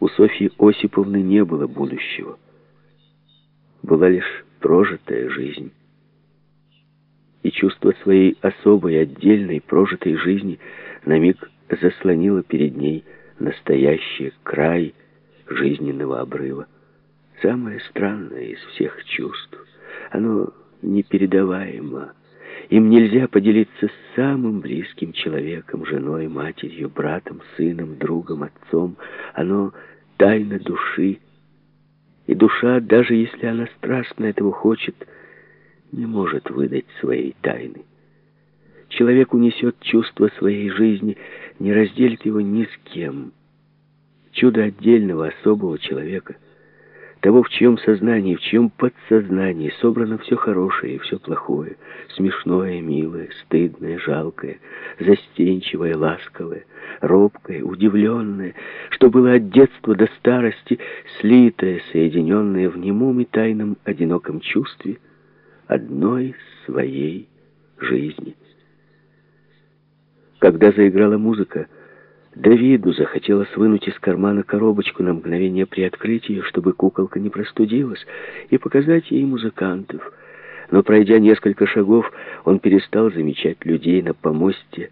У Софьи Осиповны не было будущего. Была лишь прожитая жизнь. И чувство своей особой, отдельной, прожитой жизни на миг заслонило перед ней настоящий край жизненного обрыва. Самое странное из всех чувств. Оно непередаваемо. Им нельзя поделиться с самым близким человеком, женой, матерью, братом, сыном, другом, отцом. Оно тайна души. И душа, даже если она страстно этого хочет, не может выдать своей тайны. Человек унесет чувство своей жизни, не разделит его ни с кем. Чудо отдельного, особого человека — того, в чьем сознании, в чьем подсознании собрано все хорошее и все плохое, смешное, милое, стыдное, жалкое, застенчивое, ласковое, робкое, удивленное, что было от детства до старости, слитое, соединенное в немом и тайном одиноком чувстве одной своей жизни. Когда заиграла музыка, Давиду захотелось вынуть из кармана коробочку на мгновение приоткрыть ее, чтобы куколка не простудилась, и показать ей музыкантов. Но, пройдя несколько шагов, он перестал замечать людей на помосте.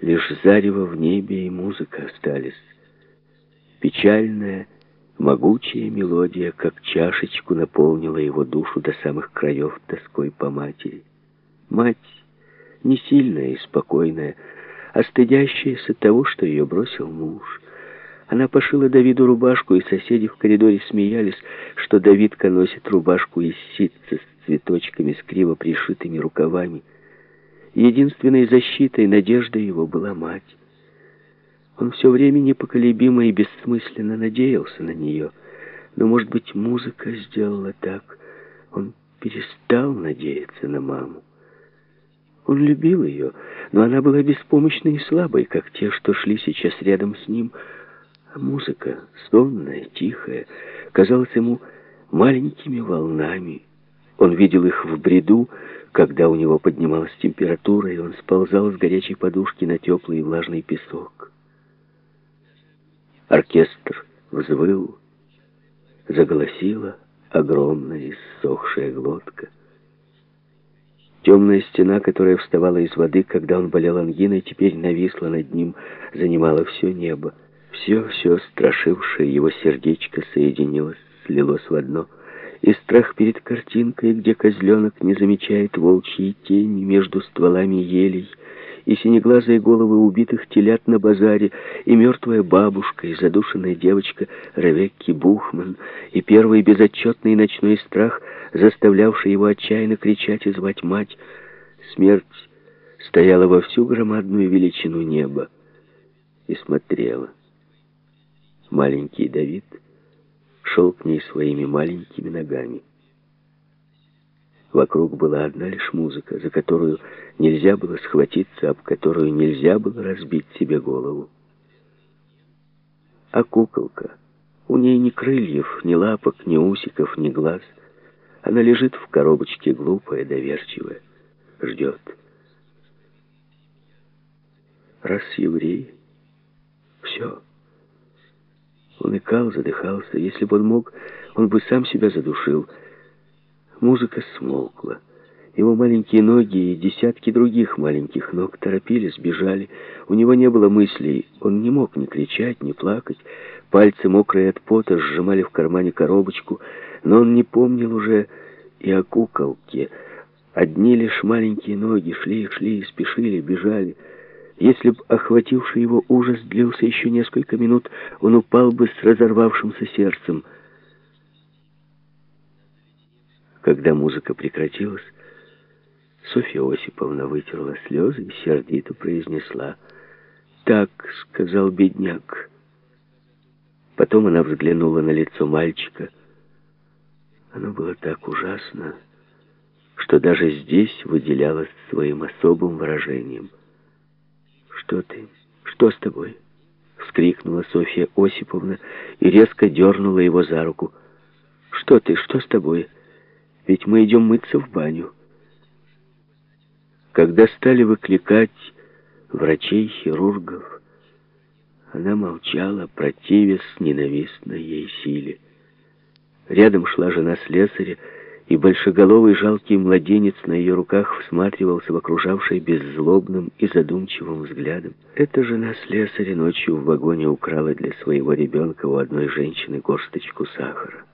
Лишь зарево в небе и музыка остались. Печальная, могучая мелодия, как чашечку, наполнила его душу до самых краев тоской по матери. Мать, не сильная и спокойная, а стыдящаяся того, что ее бросил муж. Она пошила Давиду рубашку, и соседи в коридоре смеялись, что Давидка носит рубашку из ситца с цветочками, с криво пришитыми рукавами. Единственной защитой, надеждой его была мать. Он все время непоколебимо и бессмысленно надеялся на нее. Но, может быть, музыка сделала так. Он перестал надеяться на маму. Он любил ее, но она была беспомощной и слабой, как те, что шли сейчас рядом с ним. А музыка, сонная, тихая, казалась ему маленькими волнами. Он видел их в бреду, когда у него поднималась температура, и он сползал с горячей подушки на теплый и влажный песок. Оркестр взвыл, заголосила огромная иссохшая глотка. Темная стена, которая вставала из воды, когда он болел ангиной, теперь нависла над ним, занимала все небо. Все, все страшившее его сердечко соединилось, слилось в одно. И страх перед картинкой, где козленок не замечает волчьей тени между стволами елей, и синеглазые головы убитых телят на базаре, и мертвая бабушка, и задушенная девочка Ревекки Бухман, и первый безотчетный ночной страх, заставлявший его отчаянно кричать и звать мать. Смерть стояла во всю громадную величину неба и смотрела. Маленький Давид шел к ней своими маленькими ногами. Вокруг была одна лишь музыка, за которую нельзя было схватиться, об которую нельзя было разбить себе голову. А куколка, у ней ни крыльев, ни лапок, ни усиков, ни глаз. Она лежит в коробочке, глупая, доверчивая, ждет. Раз еврей, все. Он икал, задыхался. Если бы он мог, он бы сам себя задушил. Музыка смолкла. Его маленькие ноги и десятки других маленьких ног торопились, бежали. У него не было мыслей. Он не мог ни кричать, ни плакать. Пальцы, мокрые от пота, сжимали в кармане коробочку. Но он не помнил уже и о куколке. Одни лишь маленькие ноги шли, шли, спешили, бежали. Если б охвативший его ужас длился еще несколько минут, он упал бы с разорвавшимся сердцем — Когда музыка прекратилась, Софья Осиповна вытерла слезы и сердито произнесла «Так», — сказал бедняк. Потом она взглянула на лицо мальчика. Оно было так ужасно, что даже здесь выделялось своим особым выражением. «Что ты? Что с тобой?» — вскрикнула Софья Осиповна и резко дернула его за руку. «Что ты? Что с тобой?» Ведь мы идем мыться в баню. Когда стали выкликать врачей, хирургов, Она молчала, противясь ненавистной ей силе. Рядом шла жена слесаря, и большеголовый жалкий младенец на ее руках всматривался в окружавший беззлобным и задумчивым взглядом. Эта жена слесаря ночью в вагоне украла для своего ребенка у одной женщины горсточку сахара.